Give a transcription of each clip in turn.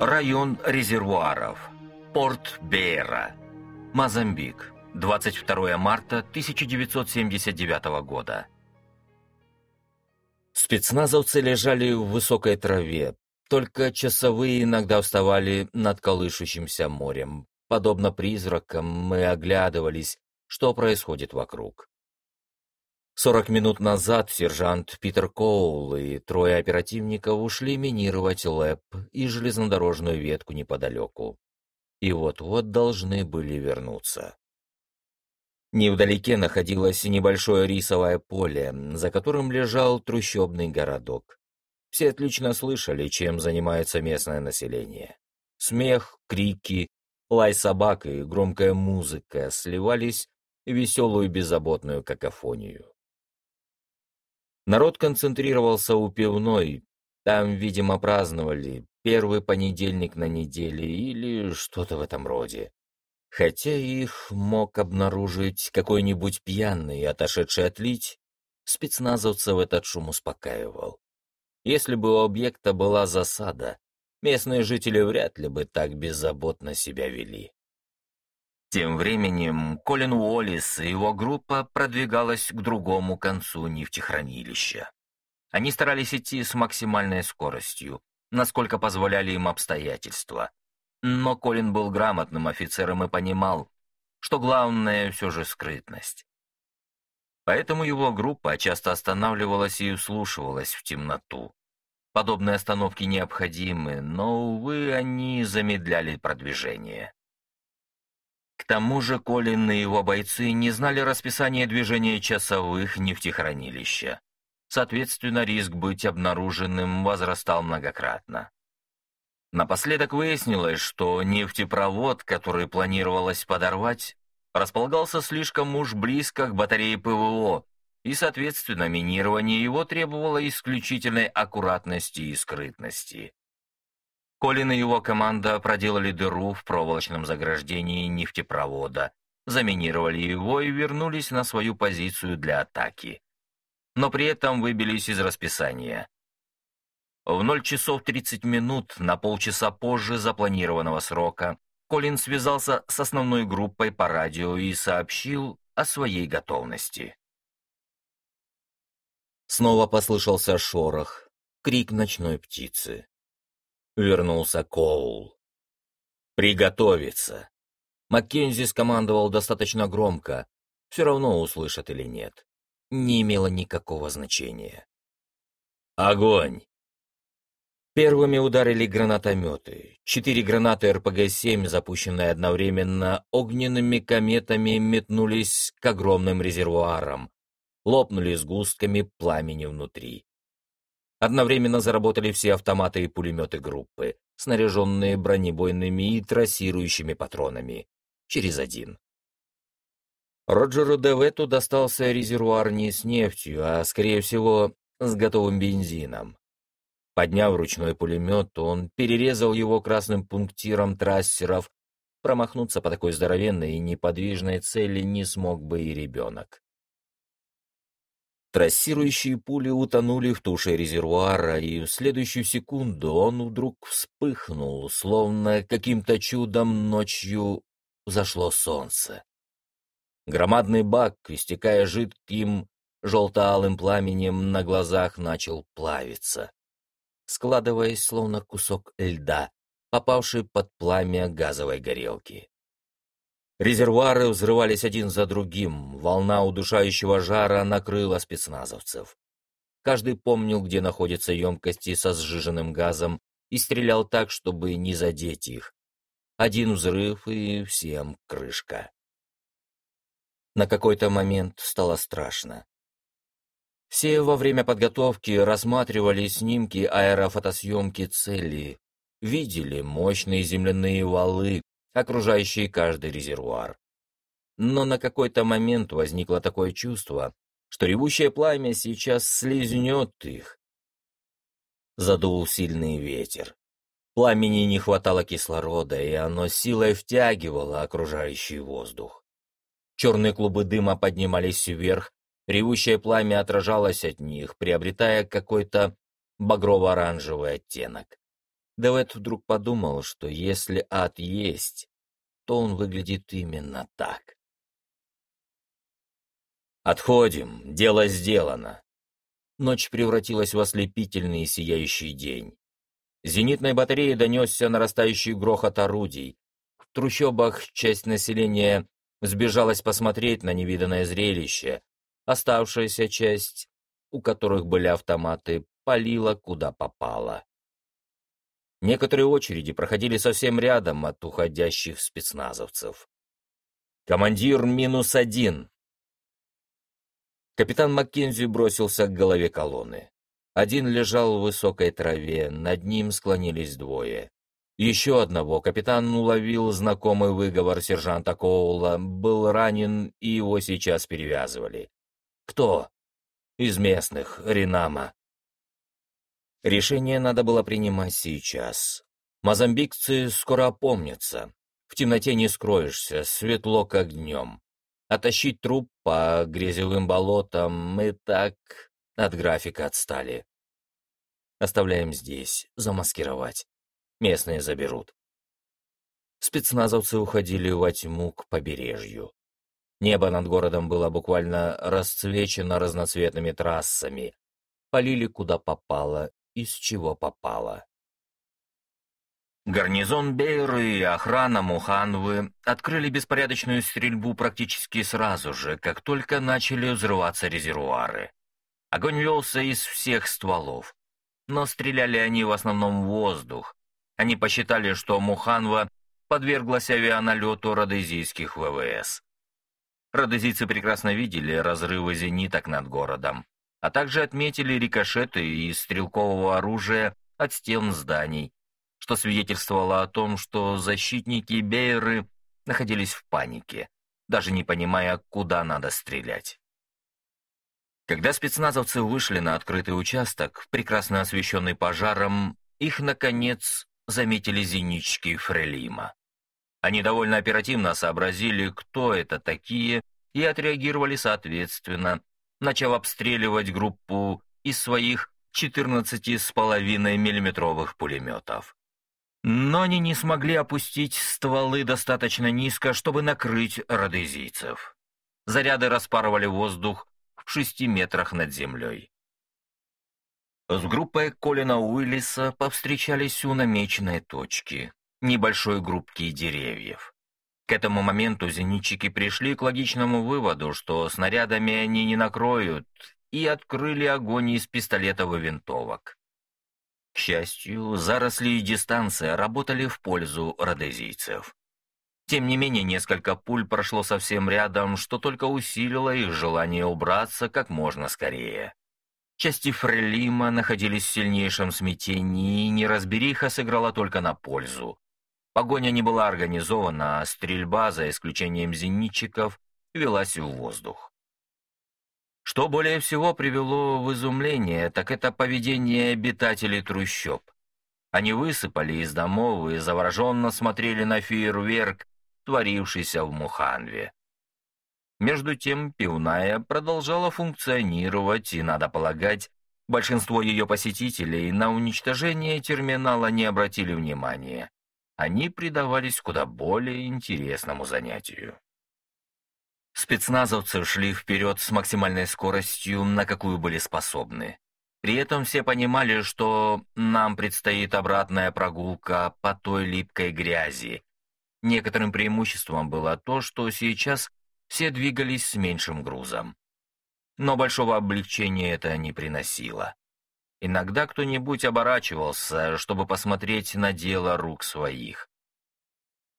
Район резервуаров. Порт Бейра. Мозамбик. 22 марта 1979 года. Спецназовцы лежали в высокой траве, только часовые иногда вставали над колышущимся морем. Подобно призракам мы оглядывались, что происходит вокруг. Сорок минут назад сержант Питер Коул и трое оперативников ушли минировать ЛЭП и железнодорожную ветку неподалеку. И вот-вот должны были вернуться. Невдалеке находилось небольшое рисовое поле, за которым лежал трущобный городок. Все отлично слышали, чем занимается местное население. Смех, крики, лай собак и громкая музыка сливались в веселую беззаботную какофонию. Народ концентрировался у пивной, там, видимо, праздновали первый понедельник на неделе или что-то в этом роде. Хотя их мог обнаружить какой-нибудь пьяный, отошедший отлить, спецназовцев этот шум успокаивал. Если бы у объекта была засада, местные жители вряд ли бы так беззаботно себя вели. Тем временем Колин Уоллис и его группа продвигалась к другому концу нефтехранилища. Они старались идти с максимальной скоростью, насколько позволяли им обстоятельства. Но Колин был грамотным офицером и понимал, что главное все же скрытность. Поэтому его группа часто останавливалась и услушивалась в темноту. Подобные остановки необходимы, но, увы, они замедляли продвижение. К тому же Колин и его бойцы не знали расписания движения часовых нефтехранилища. Соответственно, риск быть обнаруженным возрастал многократно. Напоследок выяснилось, что нефтепровод, который планировалось подорвать, располагался слишком уж близко к батарее ПВО, и, соответственно, минирование его требовало исключительной аккуратности и скрытности. Колин и его команда проделали дыру в проволочном заграждении нефтепровода, заминировали его и вернулись на свою позицию для атаки. Но при этом выбились из расписания. В 0 часов 30 минут, на полчаса позже запланированного срока, Колин связался с основной группой по радио и сообщил о своей готовности. Снова послышался шорох, крик ночной птицы. Вернулся Коул. «Приготовиться!» Маккензи скомандовал достаточно громко. Все равно услышат или нет. Не имело никакого значения. «Огонь!» Первыми ударили гранатометы. Четыре гранаты РПГ-7, запущенные одновременно огненными кометами, метнулись к огромным резервуарам. Лопнули сгустками пламени внутри. Одновременно заработали все автоматы и пулеметы группы, снаряженные бронебойными и трассирующими патронами. Через один. Роджеру Девету достался резервуар не с нефтью, а, скорее всего, с готовым бензином. Подняв ручной пулемет, он перерезал его красным пунктиром трассеров. Промахнуться по такой здоровенной и неподвижной цели не смог бы и ребенок. Трассирующие пули утонули в туше резервуара, и в следующую секунду он вдруг вспыхнул, словно каким-то чудом ночью зашло солнце. Громадный бак, истекая жидким желто-алым пламенем, на глазах начал плавиться складываясь словно кусок льда, попавший под пламя газовой горелки. Резервуары взрывались один за другим, волна удушающего жара накрыла спецназовцев. Каждый помнил, где находятся емкости со сжиженным газом, и стрелял так, чтобы не задеть их. Один взрыв, и всем крышка. На какой-то момент стало страшно. Все во время подготовки рассматривали снимки аэрофотосъемки цели, видели мощные земляные валы, окружающие каждый резервуар. Но на какой-то момент возникло такое чувство, что ревущее пламя сейчас слезнет их. Задул сильный ветер. Пламени не хватало кислорода, и оно силой втягивало окружающий воздух. Черные клубы дыма поднимались вверх, Ревущее пламя отражалось от них, приобретая какой-то багрово-оранжевый оттенок. Дэвид вдруг подумал, что если ад есть, то он выглядит именно так. «Отходим, дело сделано». Ночь превратилась в ослепительный сияющий день. Зенитной батареи донесся нарастающий грохот орудий. В трущобах часть населения сбежалась посмотреть на невиданное зрелище. Оставшаяся часть, у которых были автоматы, палила куда попало. Некоторые очереди проходили совсем рядом от уходящих спецназовцев. «Командир минус один!» Капитан Маккензи бросился к голове колонны. Один лежал в высокой траве, над ним склонились двое. Еще одного капитан уловил знакомый выговор сержанта Коула, был ранен и его сейчас перевязывали. «Кто?» «Из местных, Ринама». Решение надо было принимать сейчас. Мозамбикцы скоро опомнятся. В темноте не скроешься, светло как днем. Оттащить труп по грязевым болотам мы так от графика отстали. Оставляем здесь, замаскировать. Местные заберут. Спецназовцы уходили во тьму к побережью. Небо над городом было буквально расцвечено разноцветными трассами. Полили куда попало из чего попало. Гарнизон Бейры и охрана Муханвы открыли беспорядочную стрельбу практически сразу же, как только начали взрываться резервуары. Огонь велся из всех стволов, но стреляли они в основном в воздух. Они посчитали, что Муханва подверглась авианалету родезийских ВВС. Родезийцы прекрасно видели разрывы зениток над городом а также отметили рикошеты из стрелкового оружия от стен зданий, что свидетельствовало о том, что защитники Бейры находились в панике, даже не понимая, куда надо стрелять. Когда спецназовцы вышли на открытый участок, прекрасно освещенный пожаром, их, наконец, заметили зенички Фрелима. Они довольно оперативно сообразили, кто это такие, и отреагировали соответственно, начал обстреливать группу из своих 14,5 миллиметровых пулеметов. Но они не смогли опустить стволы достаточно низко, чтобы накрыть родезийцев. Заряды распарывали воздух в шести метрах над землей. С группой Колина Уиллиса повстречались у намеченной точки, небольшой группки деревьев. К этому моменту зенитчики пришли к логичному выводу, что снарядами они не накроют, и открыли огонь из пистолетов и винтовок. К счастью, заросли и дистанция работали в пользу родезийцев. Тем не менее, несколько пуль прошло совсем рядом, что только усилило их желание убраться как можно скорее. Части Фрелима находились в сильнейшем смятении, и неразбериха сыграла только на пользу. Погоня не была организована, а стрельба, за исключением зенитчиков, велась в воздух. Что более всего привело в изумление, так это поведение обитателей трущоб. Они высыпали из домов и завороженно смотрели на фейерверк, творившийся в Муханве. Между тем пивная продолжала функционировать, и, надо полагать, большинство ее посетителей на уничтожение терминала не обратили внимания они предавались куда более интересному занятию. Спецназовцы шли вперед с максимальной скоростью, на какую были способны. При этом все понимали, что нам предстоит обратная прогулка по той липкой грязи. Некоторым преимуществом было то, что сейчас все двигались с меньшим грузом. Но большого облегчения это не приносило. Иногда кто-нибудь оборачивался, чтобы посмотреть на дело рук своих.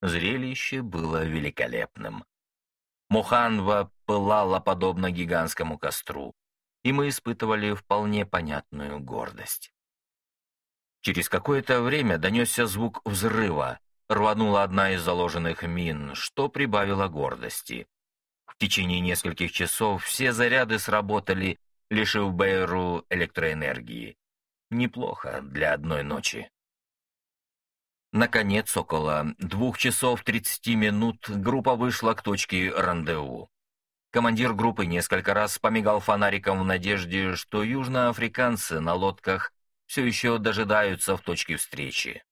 Зрелище было великолепным. Муханва пылала подобно гигантскому костру, и мы испытывали вполне понятную гордость. Через какое-то время донесся звук взрыва, рванула одна из заложенных мин, что прибавило гордости. В течение нескольких часов все заряды сработали лишив Бейру электроэнергии. Неплохо для одной ночи. Наконец, около двух часов тридцати минут группа вышла к точке рандеву. Командир группы несколько раз помигал фонариком в надежде, что южноафриканцы на лодках все еще дожидаются в точке встречи.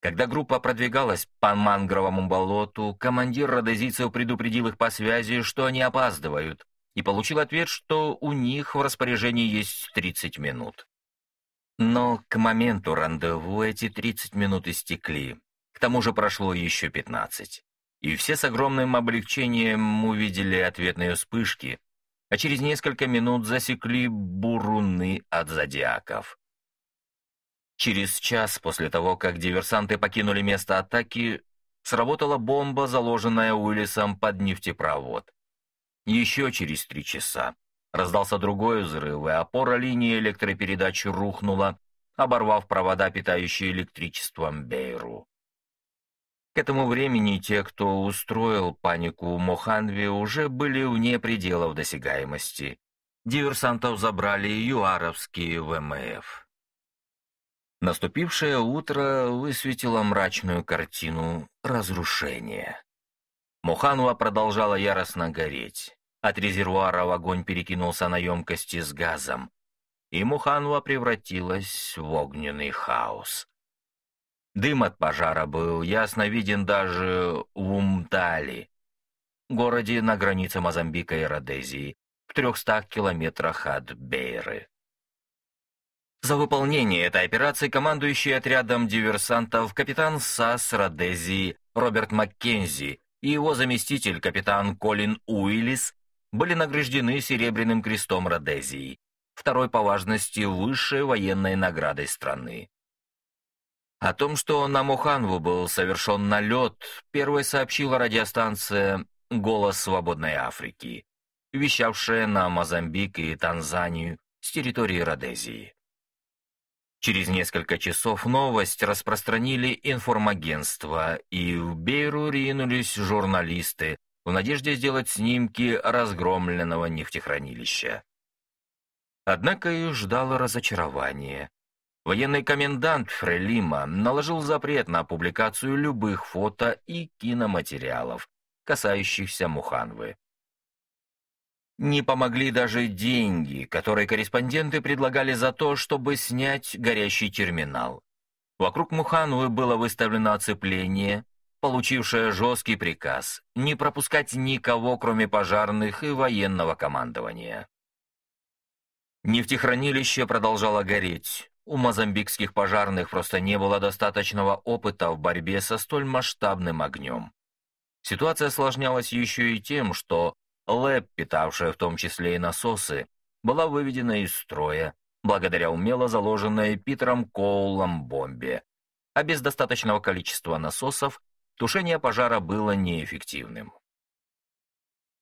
Когда группа продвигалась по мангровому болоту, командир родезийцев предупредил их по связи, что они опаздывают, и получил ответ, что у них в распоряжении есть 30 минут. Но к моменту рандеву эти 30 минут истекли, к тому же прошло еще 15. И все с огромным облегчением увидели ответные вспышки, а через несколько минут засекли буруны от зодиаков. Через час после того, как диверсанты покинули место атаки, сработала бомба, заложенная Уиллисом под нефтепровод. Еще через три часа раздался другой взрыв, и опора линии электропередач рухнула, оборвав провода, питающие электричеством Бейру. К этому времени те, кто устроил панику в Моханве, уже были вне пределов досягаемости. Диверсантов забрали юаровские ВМФ. Наступившее утро высветило мрачную картину разрушения. Моханва продолжала яростно гореть. От резервуара в огонь перекинулся на емкости с газом, и Муханва превратилась в огненный хаос. Дым от пожара был ясно виден даже в Умтали, городе на границе Мозамбика и Родезии, в трехстах километрах от Бейры. За выполнение этой операции командующий отрядом диверсантов капитан САС Родезии Роберт Маккензи и его заместитель капитан Колин Уиллис были награждены Серебряным крестом Родезии, второй по важности высшей военной наградой страны. О том, что на Муханву был совершен налет, первой сообщила радиостанция «Голос свободной Африки», вещавшая на Мозамбик и Танзанию с территории Родезии. Через несколько часов новость распространили информагентства, и в Бейру ринулись журналисты в надежде сделать снимки разгромленного нефтехранилища. Однако их ждало разочарование. Военный комендант Фрелима наложил запрет на публикацию любых фото и киноматериалов, касающихся Муханвы. Не помогли даже деньги, которые корреспонденты предлагали за то, чтобы снять горящий терминал. Вокруг Муханвы было выставлено оцепление, получившее жесткий приказ не пропускать никого, кроме пожарных и военного командования. Нефтехранилище продолжало гореть. У мозамбикских пожарных просто не было достаточного опыта в борьбе со столь масштабным огнем. Ситуация осложнялась еще и тем, что ЛЭП, питавшая в том числе и насосы, была выведена из строя благодаря умело заложенной Питером Коулом бомбе, а без достаточного количества насосов тушение пожара было неэффективным.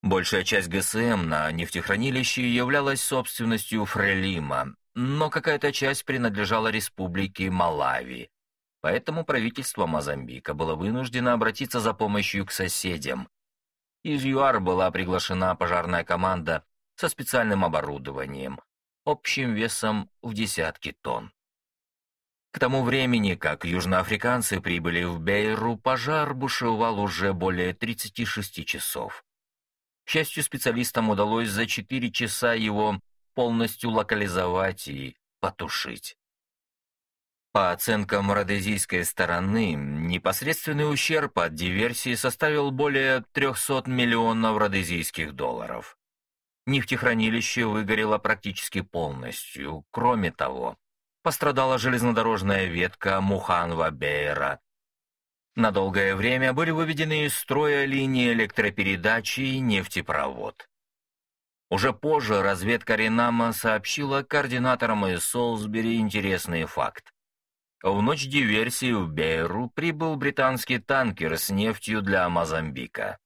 Большая часть ГСМ на нефтехранилище являлась собственностью Фрелима, но какая-то часть принадлежала республике Малави. Поэтому правительство Мозамбика было вынуждено обратиться за помощью к соседям. Из ЮАР была приглашена пожарная команда со специальным оборудованием, общим весом в десятки тонн. К тому времени, как южноафриканцы прибыли в Бейру, пожар бушевал уже более 36 часов. К счастью, специалистам удалось за 4 часа его полностью локализовать и потушить. По оценкам родезийской стороны, непосредственный ущерб от диверсии составил более 300 миллионов родезийских долларов. Нефтехранилище выгорело практически полностью. Кроме того, пострадала железнодорожная ветка Муханва-Бейра, на долгое время были выведены из строя линии электропередачи и нефтепровод. Уже позже разведка Ренама сообщила координаторам из Солсбери интересный факт. В ночь диверсии в Бейру прибыл британский танкер с нефтью для Мозамбика.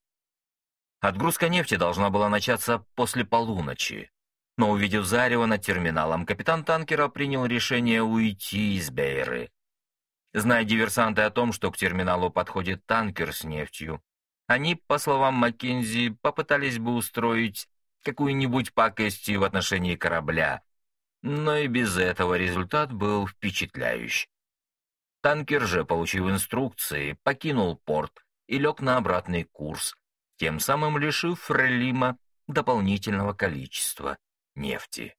Отгрузка нефти должна была начаться после полуночи, но увидев зарево над терминалом, капитан танкера принял решение уйти из Бейры. Зная диверсанты о том, что к терминалу подходит танкер с нефтью, они, по словам Маккензи, попытались бы устроить какую-нибудь пакость в отношении корабля, но и без этого результат был впечатляющий. Танкер же, получив инструкции, покинул порт и лег на обратный курс, тем самым лишив Фрелима дополнительного количества нефти.